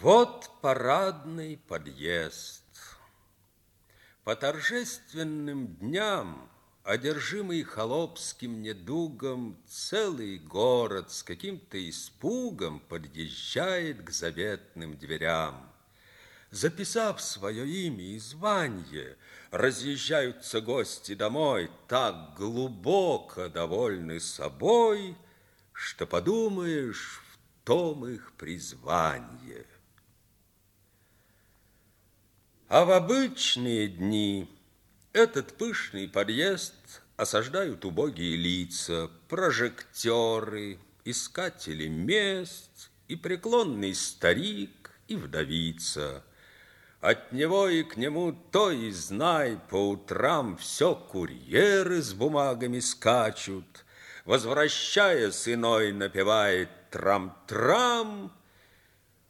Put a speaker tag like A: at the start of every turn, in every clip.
A: Вот парадный подъезд. По торжественным дням, одержимый холопским недугом, целый город с каким-то испугом подъезжает к заветным дверям. Записав свое имя и звание, разъезжаются гости домой, так глубоко довольны собой, что подумаешь, в том их призвание. А в обычные дни этот пышный подъезд осаждают убогие лица, прожектеры, искатели мест и преклонный старик и вдовица. От него и к нему то и знай, по утрам все курьеры с бумагами скачут, возвращаясь иной напевает трам-трам,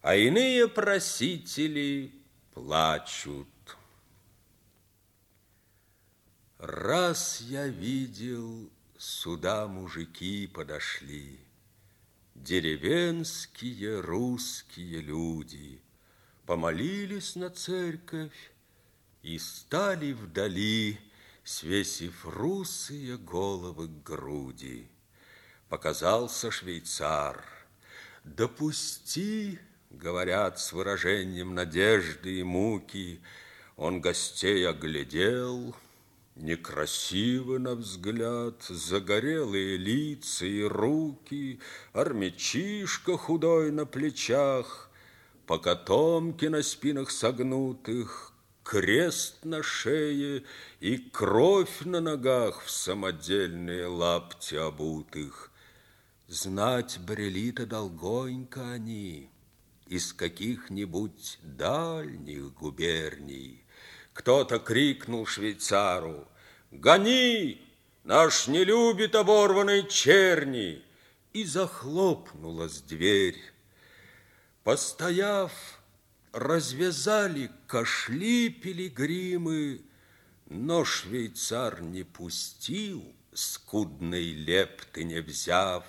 A: а иные просители плачут. Раз я видел, сюда мужики подошли, Деревенские русские люди, Помолились на церковь и стали вдали, Свесив русые головы к груди. Показался швейцар. «Допусти, Говорят с выражением надежды и муки. Он гостей оглядел, Некрасивы на взгляд, загорелые лица и руки, Армячишка худой на плечах, Покотомки на спинах согнутых, Крест на шее и кровь на ногах В самодельные лапти обутых. Знать брели-то долгонько они, из каких-нибудь дальних губерний. Кто-то крикнул швейцару, «Гони! Наш не любит оборванной черни!» И захлопнулась дверь. Постояв, развязали кошли пилигримы, но швейцар не пустил, скудной лепты не взяв.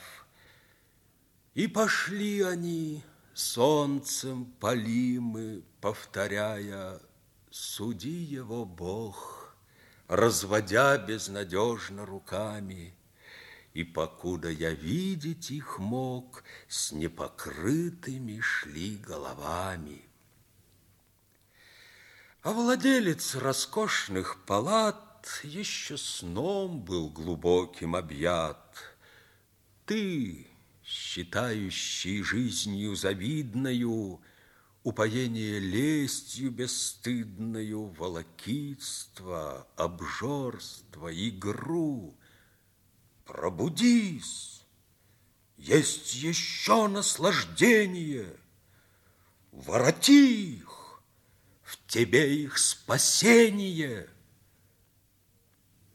A: И пошли они, Солнцем полимы, повторяя, Суди его, Бог, разводя безнадежно руками, И покуда я видеть их мог, С непокрытыми шли головами. А владелец роскошных палат Еще сном был глубоким объят. Ты, считающий жизнью завидною, Упоение лестью бесстыдною, Волокитство, обжорство, игру. Пробудись! Есть еще наслаждение. Вороти их, в тебе их спасение.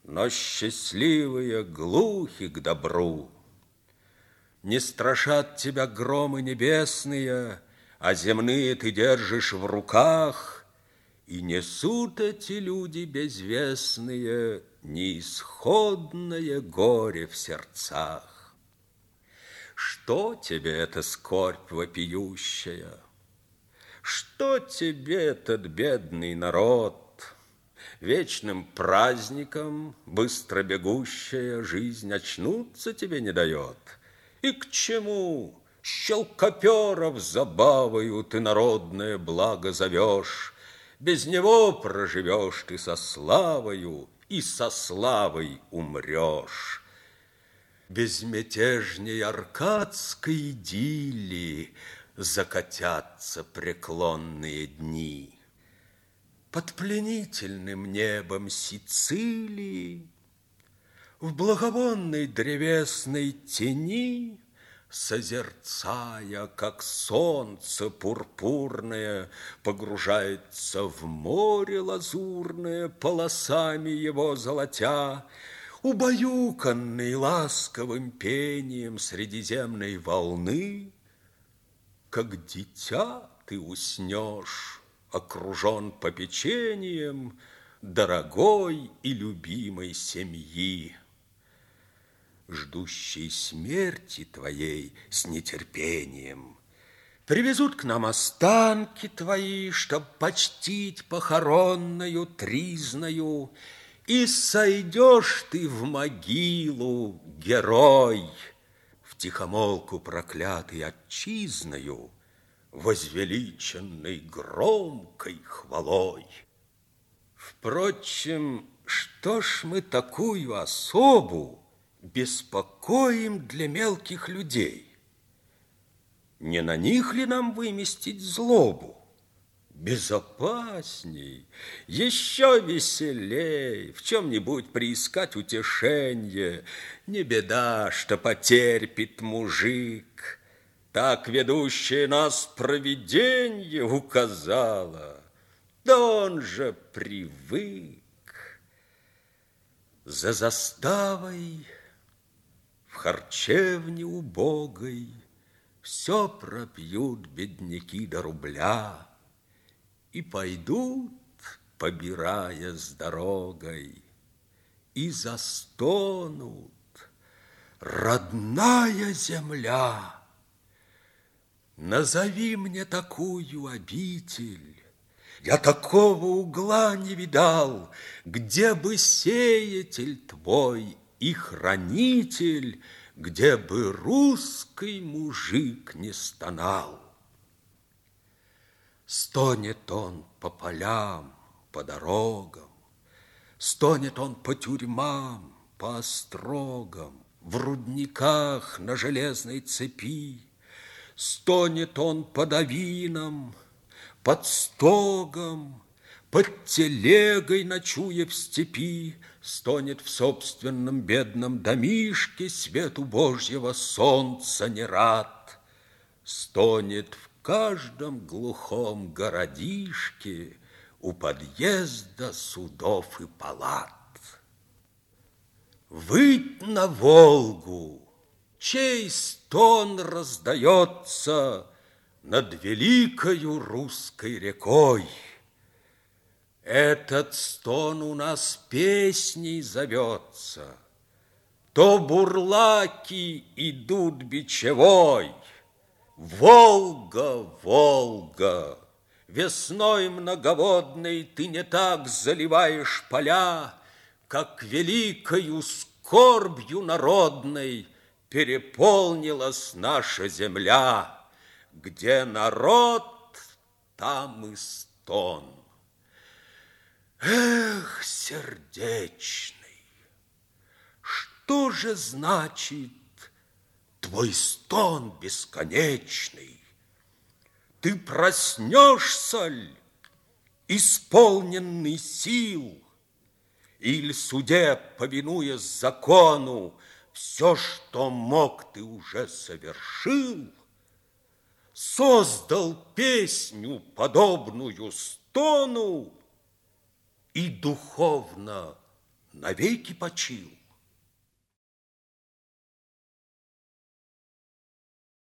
A: Но счастливые глухи к добру, не страшат тебя громы небесные, А земные ты держишь в руках, И несут эти люди безвестные Неисходное горе в сердцах. Что тебе эта скорбь вопиющая? Что тебе этот бедный народ? Вечным праздником быстро бегущая жизнь очнуться тебе не дает – и к чему щелкоперов забавою ты народное благо зовешь? Без него проживешь ты со славою, и со славой умрешь. Безмятежней аркадской идиллии Закатятся преклонные дни. Под пленительным небом Сицилии в благовонной древесной тени, Созерцая, как солнце пурпурное Погружается в море лазурное, Полосами его золотя, Убаюканный ласковым пением Средиземной волны, Как дитя ты уснешь, окружен попечением Дорогой и любимой семьи ждущий смерти твоей с нетерпением. Привезут к нам останки твои, Чтоб почтить похоронную тризною, И сойдешь ты в могилу, герой, В тихомолку проклятый отчизною, Возвеличенный громкой хвалой. Впрочем, что ж мы такую особу Беспокоим для мелких людей? Не на них ли нам выместить злобу? Безопасней, еще веселей, В чем-нибудь приискать утешенье. Не беда, что потерпит мужик, Так ведущее нас провиденье указало. Да он же привык. За заставой в харчевне убогой все пропьют бедняки до рубля И пойдут, побирая с дорогой, И застонут, родная земля. Назови мне такую обитель, Я такого угла не видал, Где бы сеятель твой и хранитель где бы русский мужик не стонал. Стонет он по полям, по дорогам, Стонет он по тюрьмам, по острогам, В рудниках на железной цепи, Стонет он под авином, под стогом, Под телегой, ночуя в степи, Стонет в собственном бедном домишке Свету Божьего солнца не рад. Стонет в каждом глухом городишке У подъезда судов и палат. Выть на Волгу, чей стон раздается Над великою русской рекой. Этот стон у нас песней зовется. То бурлаки идут бичевой. Волга, Волга, весной многоводной Ты не так заливаешь поля, Как великою скорбью народной Переполнилась наша земля. Где народ, там и стон. Эх, сердечный, что же значит твой стон бесконечный? Ты проснешься ль, исполненный сил, Или, суде, повинуясь закону, Все, что мог, ты уже совершил, Создал песню, подобную стону, и духовно навеки почил.